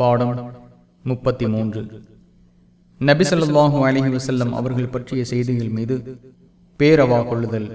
பாடம் முப்பத்தி மூன்று நபிசல்லாஹு அலிஹி வசல்லம் அவர்கள் பற்றிய செய்திகள் மீது பேரவா கொள்ளுதல்.